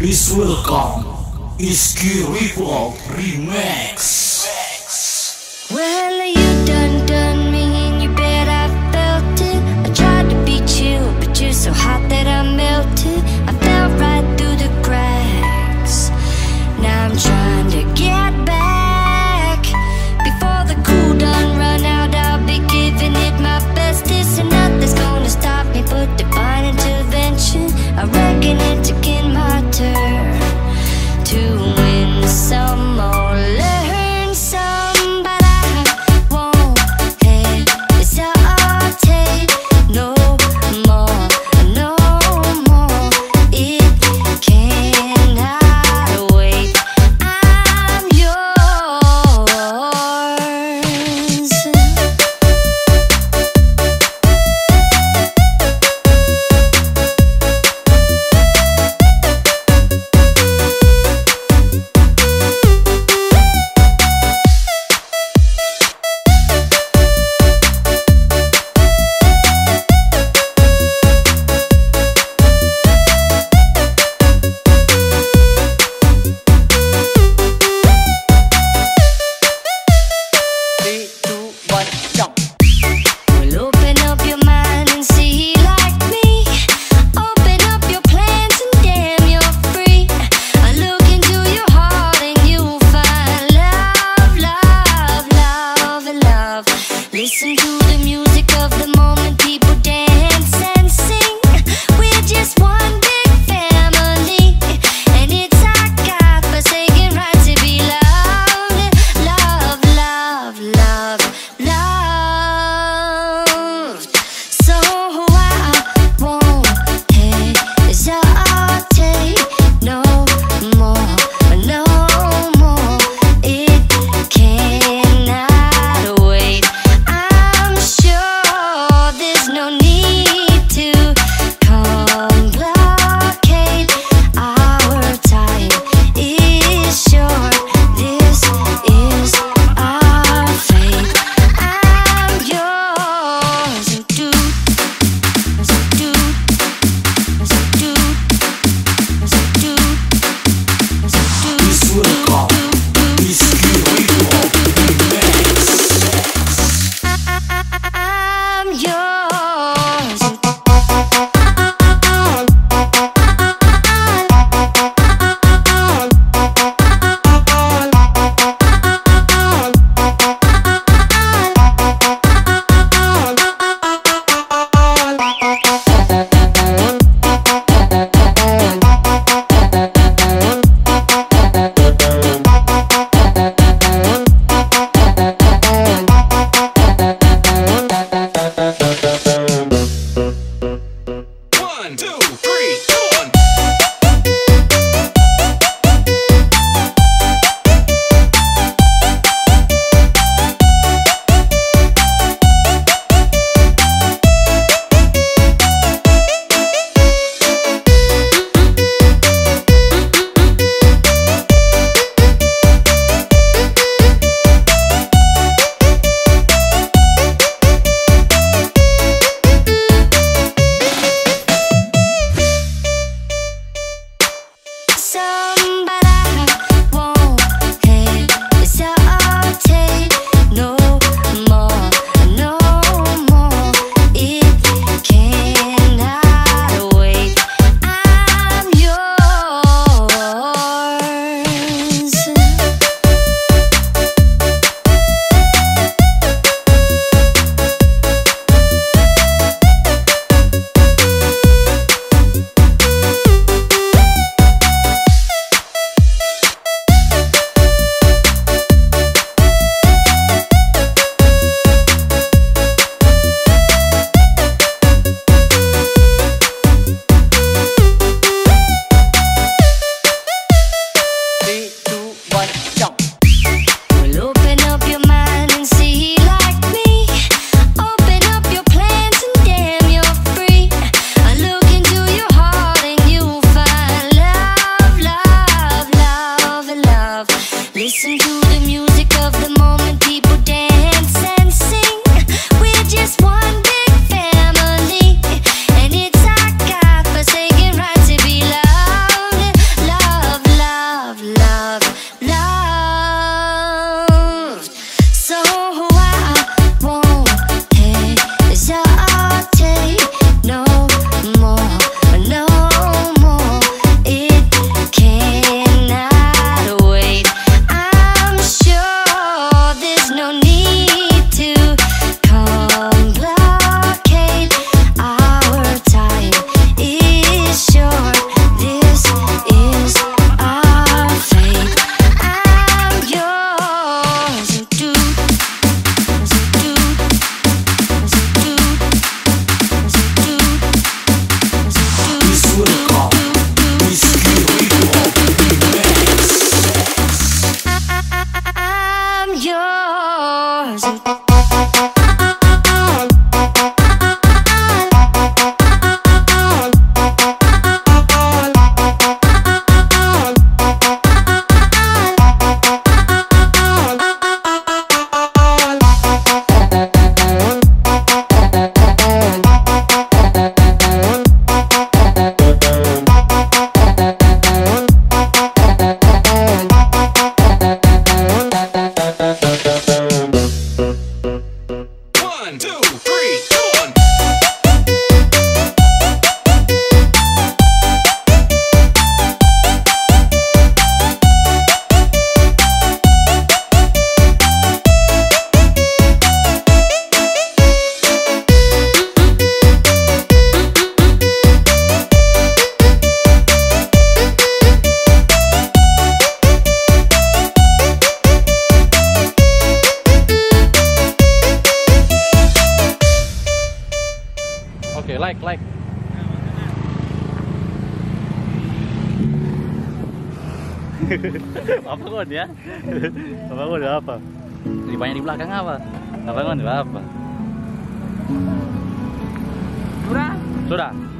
Please welcome Iski Ripple Remix. Well, you done done me, and you bet I felt it. I tried to beat you, but you're so hot that I melted. I fell right through the cracks. Now I'm trying to get back. Before the cool done run out, I'll be giving it my bestest, and nothing's gonna stop me but divine intervention. I reckon it's again music. Apa kon ya? Apa kon apa? Di banyak di belakang apa? Apa kon apa? Sudah? Sudah.